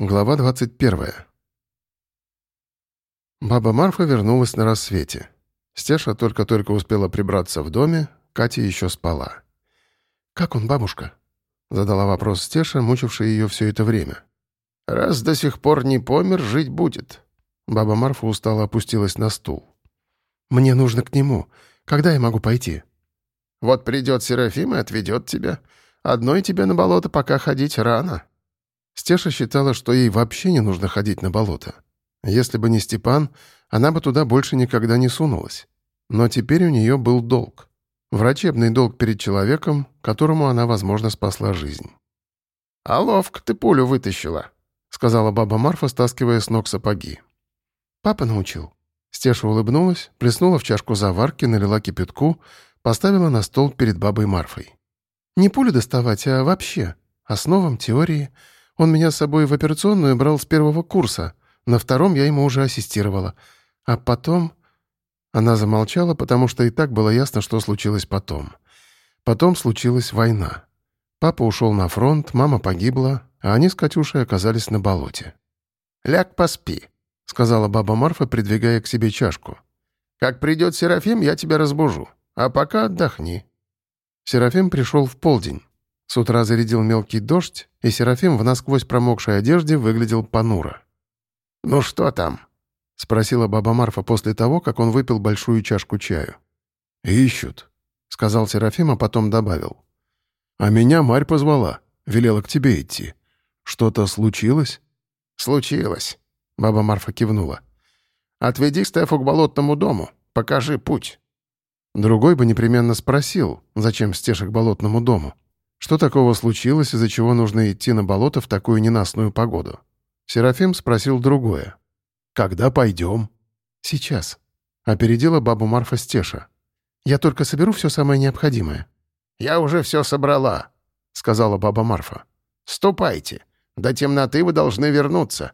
Глава 21. Баба Марфа вернулась на рассвете. Стеша только-только успела прибраться в доме, Катя еще спала. «Как он, бабушка?» — задала вопрос Стеша, мучившая ее все это время. «Раз до сих пор не помер, жить будет». Баба Марфа устало опустилась на стул. «Мне нужно к нему. Когда я могу пойти?» «Вот придет Серафим и отведет тебя. Одной тебе на болото пока ходить рано». Стеша считала, что ей вообще не нужно ходить на болото. Если бы не Степан, она бы туда больше никогда не сунулась. Но теперь у нее был долг. Врачебный долг перед человеком, которому она, возможно, спасла жизнь. «А ловко ты пулю вытащила», — сказала баба Марфа, стаскивая с ног сапоги. «Папа научил». Стеша улыбнулась, плеснула в чашку заварки, налила кипятку, поставила на стол перед бабой Марфой. «Не пулю доставать, а вообще. Основам теории — он меня с собой в операционную брал с первого курса. На втором я ему уже ассистировала. А потом...» Она замолчала, потому что и так было ясно, что случилось потом. Потом случилась война. Папа ушел на фронт, мама погибла, а они с Катюшей оказались на болоте. «Ляг поспи», — сказала баба Марфа, придвигая к себе чашку. «Как придет Серафим, я тебя разбужу. А пока отдохни». Серафим пришел в полдень. С утра зарядил мелкий дождь, и Серафим в насквозь промокшей одежде выглядел понуро. «Ну что там?» — спросила баба Марфа после того, как он выпил большую чашку чаю. «Ищут», — сказал Серафим, а потом добавил. «А меня Марь позвала, велела к тебе идти. Что-то случилось?» «Случилось», — баба Марфа кивнула. «Отведи Стефу к болотному дому, покажи путь». Другой бы непременно спросил, зачем Стеша к болотному дому. Что такого случилось, из-за чего нужно идти на болото в такую ненастную погоду? Серафим спросил другое. «Когда пойдем?» «Сейчас», — опередила бабу Марфа Стеша. «Я только соберу все самое необходимое». «Я уже все собрала», — сказала баба Марфа. «Ступайте. До темноты вы должны вернуться.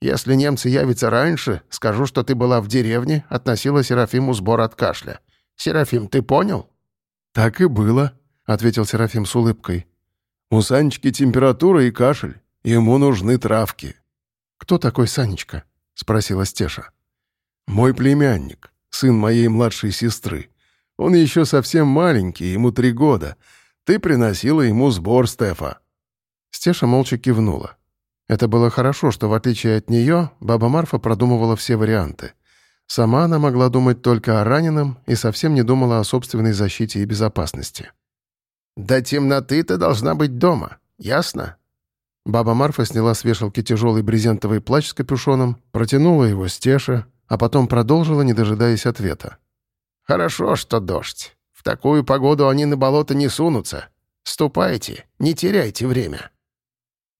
Если немцы явятся раньше, скажу, что ты была в деревне, относила Серафиму сбор от кашля. Серафим, ты понял?» «Так и было», — ответил Серафим с улыбкой. «У Санечки температура и кашель. Ему нужны травки». «Кто такой Санечка?» — спросила Стеша. «Мой племянник, сын моей младшей сестры. Он еще совсем маленький, ему три года. Ты приносила ему сбор, Стефа». Стеша молча кивнула. Это было хорошо, что, в отличие от нее, баба Марфа продумывала все варианты. Сама она могла думать только о раненом и совсем не думала о собственной защите и безопасности. «До темноты ты должна быть дома, ясно?» Баба Марфа сняла с вешалки тяжелый брезентовый плащ с капюшоном, протянула его Стеша, а потом продолжила, не дожидаясь ответа. «Хорошо, что дождь. В такую погоду они на болото не сунутся. Ступайте, не теряйте время».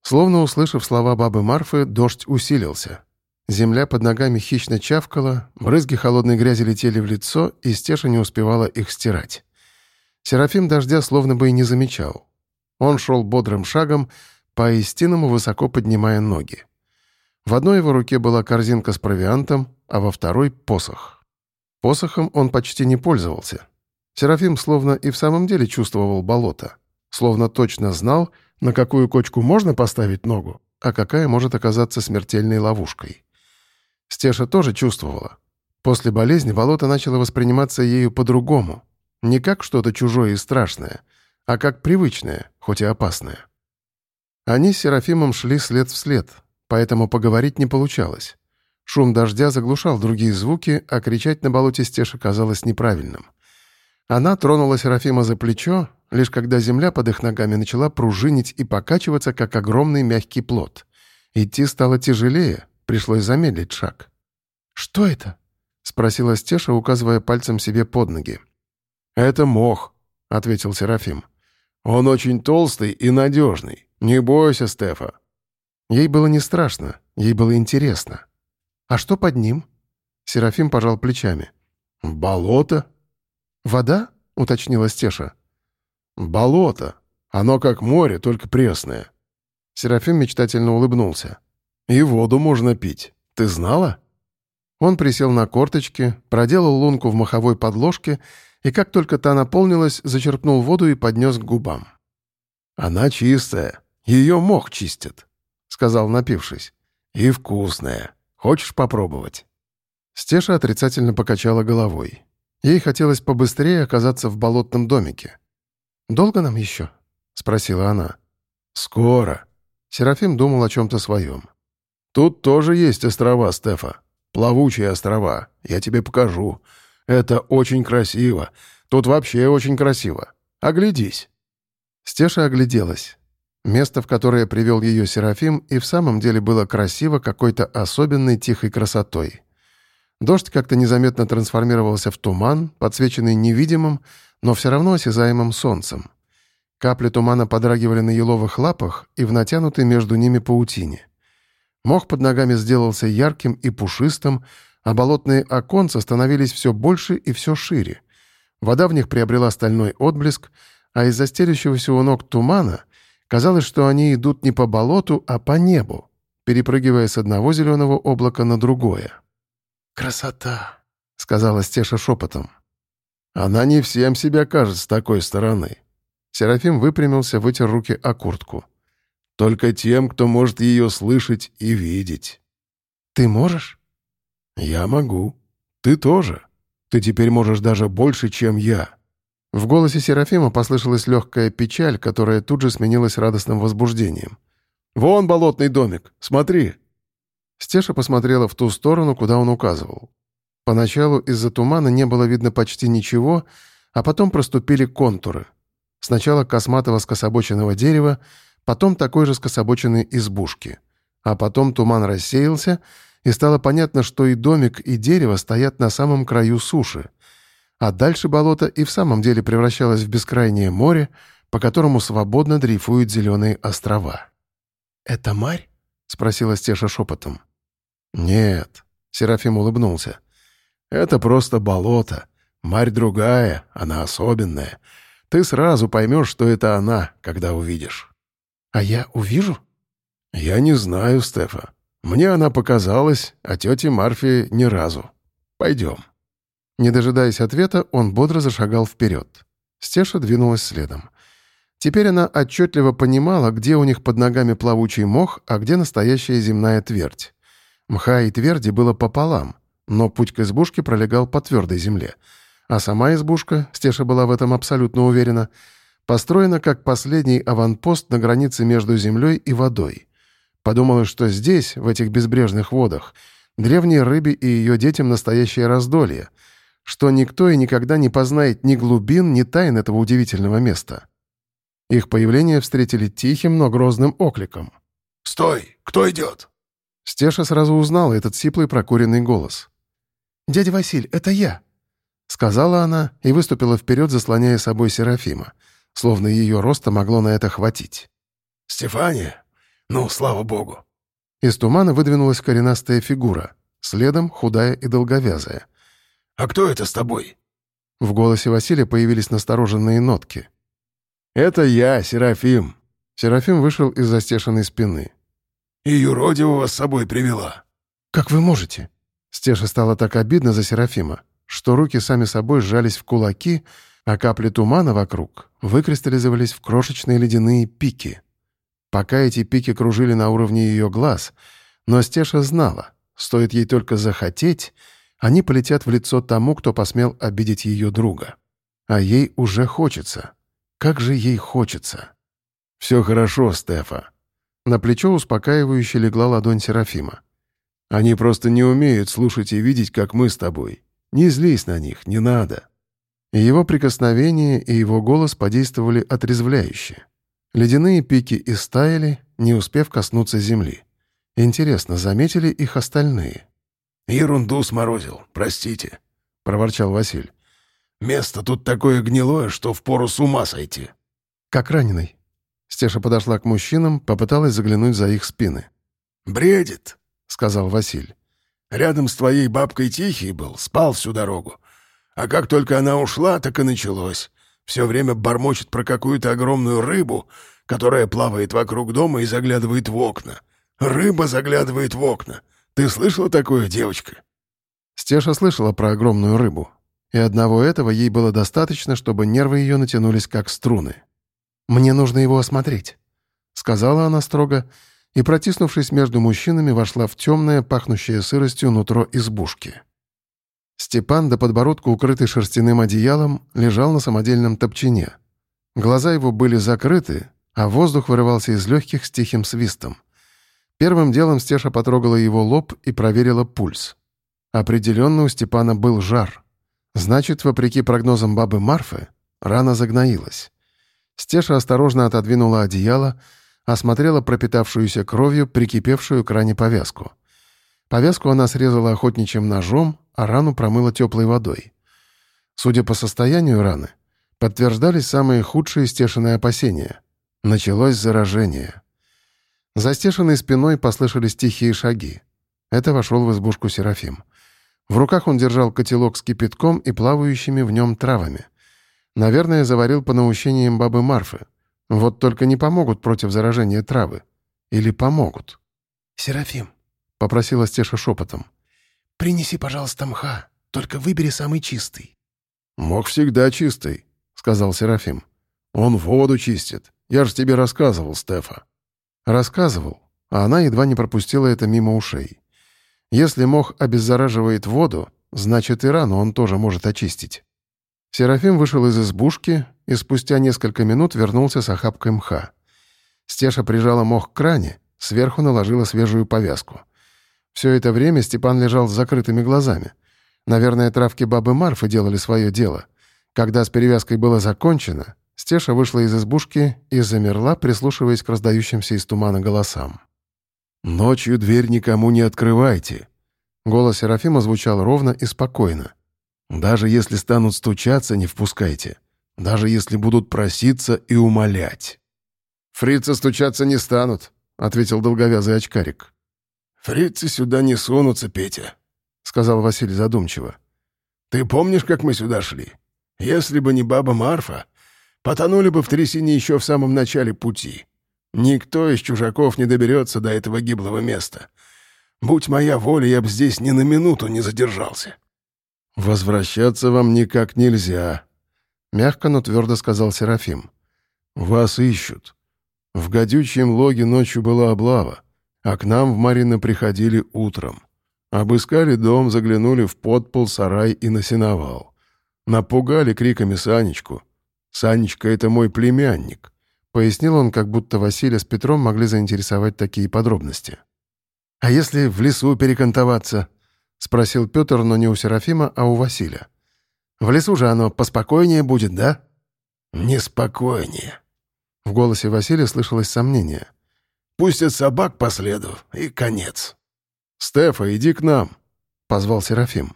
Словно услышав слова бабы Марфы, дождь усилился. Земля под ногами хищно чавкала, брызги холодной грязи летели в лицо, и Стеша не успевала их стирать. Серафим дождя словно бы и не замечал. Он шел бодрым шагом, по-истинному высоко поднимая ноги. В одной его руке была корзинка с провиантом, а во второй — посох. Посохом он почти не пользовался. Серафим словно и в самом деле чувствовал болото. Словно точно знал, на какую кочку можно поставить ногу, а какая может оказаться смертельной ловушкой. Стеша тоже чувствовала. После болезни болото начало восприниматься ею по-другому, не как что-то чужое и страшное, а как привычное, хоть и опасное. Они с Серафимом шли след в след, поэтому поговорить не получалось. Шум дождя заглушал другие звуки, а кричать на болоте Стеша казалось неправильным. Она тронула Серафима за плечо, лишь когда земля под их ногами начала пружинить и покачиваться, как огромный мягкий плод. Идти стало тяжелее, пришлось замедлить шаг. «Что это?» — спросила Стеша, указывая пальцем себе под ноги. «Это мох», — ответил Серафим. «Он очень толстый и надежный. Не бойся, Стефа». Ей было не страшно, ей было интересно. «А что под ним?» Серафим пожал плечами. «Болото?» «Вода?» — уточнила Стеша. «Болото. Оно как море, только пресное». Серафим мечтательно улыбнулся. «И воду можно пить. Ты знала?» Он присел на корточки, проделал лунку в маховой подложке и как только та наполнилась, зачерпнул воду и поднес к губам. «Она чистая. Ее мох чистит», — сказал, напившись. «И вкусная. Хочешь попробовать?» Стеша отрицательно покачала головой. Ей хотелось побыстрее оказаться в болотном домике. «Долго нам еще?» — спросила она. «Скоро». Серафим думал о чем-то своем. «Тут тоже есть острова, Стефа. Плавучие острова. Я тебе покажу. Это очень красиво. Тут вообще очень красиво. Оглядись». Стеша огляделась. Место, в которое привел ее Серафим, и в самом деле было красиво какой-то особенной тихой красотой. Дождь как-то незаметно трансформировался в туман, подсвеченный невидимым, но все равно осязаемым солнцем. Капли тумана подрагивали на еловых лапах и в натянутой между ними паутине. Мох под ногами сделался ярким и пушистым, а болотные оконца становились все больше и все шире. Вода в них приобрела стальной отблеск, а из-за стелющегося у ног тумана казалось, что они идут не по болоту, а по небу, перепрыгивая с одного зеленого облака на другое. «Красота!» — сказала Стеша шепотом. «Она не всем себя кажет с такой стороны». Серафим выпрямился, вытер руки о куртку. «Только тем, кто может ее слышать и видеть». «Ты можешь?» «Я могу. Ты тоже. Ты теперь можешь даже больше, чем я». В голосе Серафима послышалась легкая печаль, которая тут же сменилась радостным возбуждением. «Вон болотный домик! Смотри!» Стеша посмотрела в ту сторону, куда он указывал. Поначалу из-за тумана не было видно почти ничего, а потом проступили контуры. Сначала косматого скособоченного дерева, потом такой же скособоченной избушки. А потом туман рассеялся, и стало понятно, что и домик, и дерево стоят на самом краю суши — а дальше болото и в самом деле превращалось в бескрайнее море, по которому свободно дрейфуют зеленые острова. «Это Марь?» — спросила Стеша шепотом. «Нет», — Серафим улыбнулся. «Это просто болото. Марь другая, она особенная. Ты сразу поймешь, что это она, когда увидишь». «А я увижу?» «Я не знаю, Стефа. Мне она показалась, а тете Марфе ни разу. Пойдем». Не дожидаясь ответа, он бодро зашагал вперед. Стеша двинулась следом. Теперь она отчетливо понимала, где у них под ногами плавучий мох, а где настоящая земная твердь. Мха и тверди было пополам, но путь к избушке пролегал по твердой земле. А сама избушка, Стеша была в этом абсолютно уверена, построена как последний аванпост на границе между землей и водой. Подумала, что здесь, в этих безбрежных водах, древней рыбе и ее детям настоящее раздолье — что никто и никогда не познает ни глубин, ни тайн этого удивительного места. Их появление встретили тихим, но грозным окликом. «Стой! Кто идет?» Стеша сразу узнала этот сиплый прокуренный голос. «Дядя Василь, это я!» Сказала она и выступила вперед, заслоняя собой Серафима, словно ее роста могло на это хватить. «Стефания? Ну, слава богу!» Из тумана выдвинулась коренастая фигура, следом худая и долговязая. «А кто это с тобой?» В голосе Василия появились настороженные нотки. «Это я, Серафим». Серафим вышел из застешенной спины. «И юродивого с собой привела». «Как вы можете?» Стеша стало так обидно за Серафима, что руки сами собой сжались в кулаки, а капли тумана вокруг выкристаллизовались в крошечные ледяные пики. Пока эти пики кружили на уровне ее глаз, но Стеша знала, стоит ей только захотеть — они полетят в лицо тому, кто посмел обидеть ее друга. А ей уже хочется. Как же ей хочется. «Все хорошо, Стефа». На плечо успокаивающе легла ладонь Серафима. «Они просто не умеют слушать и видеть, как мы с тобой. Не злись на них, не надо». Его прикосновение и его голос подействовали отрезвляюще. Ледяные пики истаяли, не успев коснуться земли. Интересно, заметили их остальные? «Ерунду сморозил, простите», — проворчал Василь. «Место тут такое гнилое, что впору с ума сойти». «Как раненый?» Стеша подошла к мужчинам, попыталась заглянуть за их спины. «Бредит», — сказал Василь. «Рядом с твоей бабкой Тихий был, спал всю дорогу. А как только она ушла, так и началось. Все время бормочет про какую-то огромную рыбу, которая плавает вокруг дома и заглядывает в окна. Рыба заглядывает в окна. Ты слышала такое, девочка?» Стеша слышала про огромную рыбу. И одного этого ей было достаточно, чтобы нервы ее натянулись как струны. «Мне нужно его осмотреть», — сказала она строго и, протиснувшись между мужчинами, вошла в темное, пахнущее сыростью нутро избушки. Степан, до подбородка укрытый шерстяным одеялом, лежал на самодельном топчине. Глаза его были закрыты, а воздух вырывался из легких с тихим свистом. Первым делом Стеша потрогала его лоб и проверила пульс. Определенно у Степана был жар. Значит, вопреки прогнозам бабы Марфы, рана загноилась. Стеша осторожно отодвинула одеяло, осмотрела пропитавшуюся кровью, прикипевшую к ране повязку. Повязку она срезала охотничьим ножом, а рану промыла теплой водой. Судя по состоянию раны, подтверждались самые худшие стешенные опасения. Началось заражение. За стешенной спиной послышались тихие шаги. Это вошел в избушку Серафим. В руках он держал котелок с кипятком и плавающими в нем травами. Наверное, заварил по наущениям бабы Марфы. Вот только не помогут против заражения травы. Или помогут? «Серафим», — попросила Стеша шепотом. «Принеси, пожалуйста, мха, только выбери самый чистый». «Мох всегда чистый», — сказал Серафим. «Он воду чистит. Я же тебе рассказывал, Стефа». Рассказывал, а она едва не пропустила это мимо ушей. Если мох обеззараживает воду, значит и рану он тоже может очистить. Серафим вышел из избушки и спустя несколько минут вернулся с охапкой мха. Стеша прижала мох к кране, сверху наложила свежую повязку. Все это время Степан лежал с закрытыми глазами. Наверное, травки бабы Марфы делали свое дело. Когда с перевязкой было закончено, Стеша вышла из избушки и замерла, прислушиваясь к раздающимся из тумана голосам. «Ночью дверь никому не открывайте». Голос Серафима звучал ровно и спокойно. Даже если станут стучаться, не впускайте. Даже если будут проситься и умолять. «Фрицы стучаться не станут», — ответил долговязый очкарик. «Фрицы сюда не сунутся, Петя», — сказал Василий задумчиво. «Ты помнишь, как мы сюда шли? Если бы не баба Марфа, потонули бы в трясине еще в самом начале пути. Никто из чужаков не доберется до этого гиблого места. Будь моя воля, я бы здесь ни на минуту не задержался». «Возвращаться вам никак нельзя», — мягко, но твердо сказал Серафим. «Вас ищут. В гадючем логе ночью была облава, а к нам в Марина приходили утром. Обыскали дом, заглянули в подпол, сарай и на сеновал. Напугали криками Санечку. «Санечка — это мой племянник», — пояснил он, как будто Василия с Петром могли заинтересовать такие подробности. «А если в лесу перекантоваться?» — спросил Петр, но не у Серафима, а у Василия. «В лесу же оно поспокойнее будет, да?» «Неспокойнее». В голосе Василия слышалось сомнение. «Пустят собак по следу, и конец». «Стефа, иди к нам», — позвал Серафим.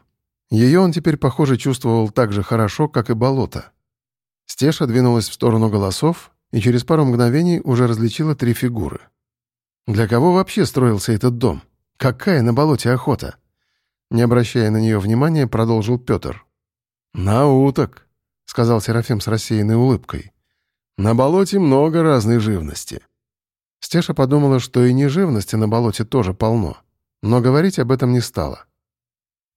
Ее он теперь, похоже, чувствовал так же хорошо, как и болото. Стеша двинулась в сторону голосов и через пару мгновений уже различила три фигуры. Для кого вообще строился этот дом? Какая на болоте охота? Не обращая на нее внимания, продолжил Петр. «На уток», — сказал Серафим с рассеянной улыбкой. «На болоте много разной живности». Стеша подумала, что и не живности на болоте тоже полно, но говорить об этом не стала.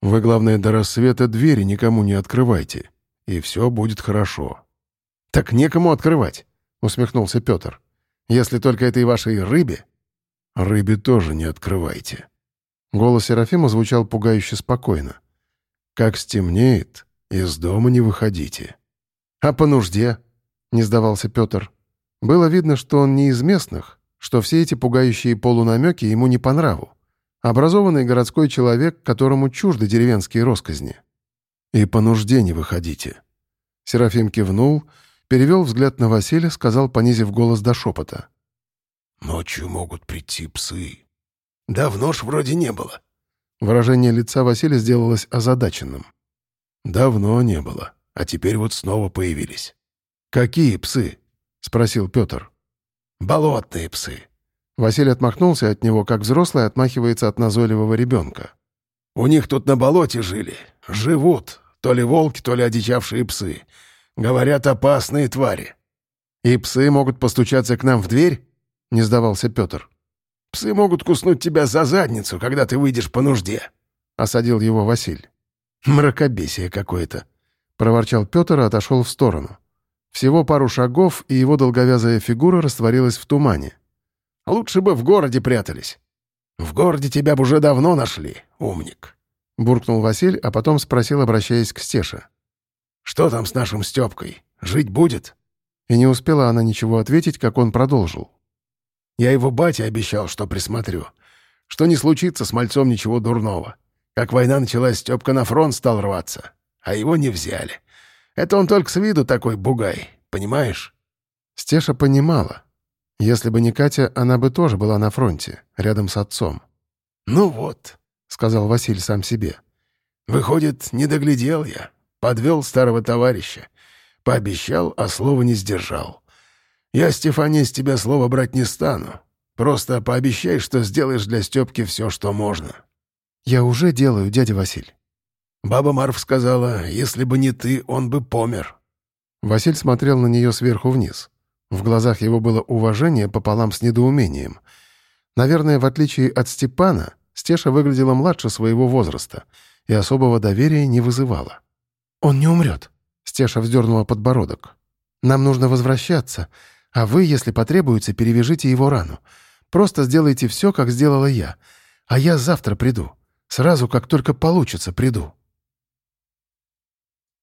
«Вы, главное, до рассвета двери никому не открывайте, и все будет хорошо». «Так некому открывать», — усмехнулся Петр. «Если только этой вашей рыбе...» «Рыбе тоже не открывайте», Голос Серафима звучал пугающе спокойно. «Как стемнеет, из дома не выходите». «А по нужде?» — не сдавался Петр. Было видно, что он не из местных, что все эти пугающие полунамеки ему не по нраву. Образованный городской человек, которому чужды деревенские росказни. «И по нужде не выходите». Серафим кивнул, перевел взгляд на Василия, сказал, понизив голос до шепота. «Ночью могут прийти псы. Давно ж вроде не было». Выражение лица Василия сделалось озадаченным. «Давно не было, а теперь вот снова появились». «Какие псы?» — спросил Петр. «Болотные псы». Василий отмахнулся от него, как взрослый отмахивается от назойливого ребенка. «У них тут на болоте жили. Живут. То ли волки, то ли одичавшие псы. Говорят, опасные твари». «И псы могут постучаться к нам в дверь?» — не сдавался Петр. Псы могут куснуть тебя за задницу, когда ты выйдешь по нужде», — осадил его Василь. «Мракобесие какое-то», — проворчал Петр и отошел в сторону. Всего пару шагов, и его долговязая фигура растворилась в тумане. Лучше бы в городе прятались». «В городе тебя бы уже давно нашли, умник», — буркнул Василь, а потом спросил, обращаясь к Стеше. «Что там с нашим Степкой? Жить будет?» И не успела она ничего ответить, как он продолжил. «Я его бате обещал, что присмотрю. Что не случится с мальцом ничего дурного. Как война началась, Степка на фронт стал рваться, а его не взяли. Это он только с виду такой бугай, понимаешь?» Стеша понимала. Если бы не Катя, она бы тоже была на фронте, рядом с отцом. «Ну вот», — сказал Василий сам себе. «Выходит, не доглядел я. Подвел старого товарища. Пообещал, а слова не сдержал. Я, Стефания, с тебя слово брать не стану. Просто пообещай, что сделаешь для Степки все, что можно». «Я уже делаю, дядя Василь». Баба Марф сказала, если бы не ты, он бы помер. Василь смотрел на нее сверху вниз. В глазах его было уважение пополам с недоумением. Наверное, в отличие от Степана, Стеша выглядела младше своего возраста и особого доверия не вызывала. «Он не умрет», — Стеша вздернула подбородок. «Нам нужно возвращаться, а вы, если потребуется, перевяжите его рану. Просто сделайте все, как сделала я, а я завтра приду. Сразу, как только получится, приду».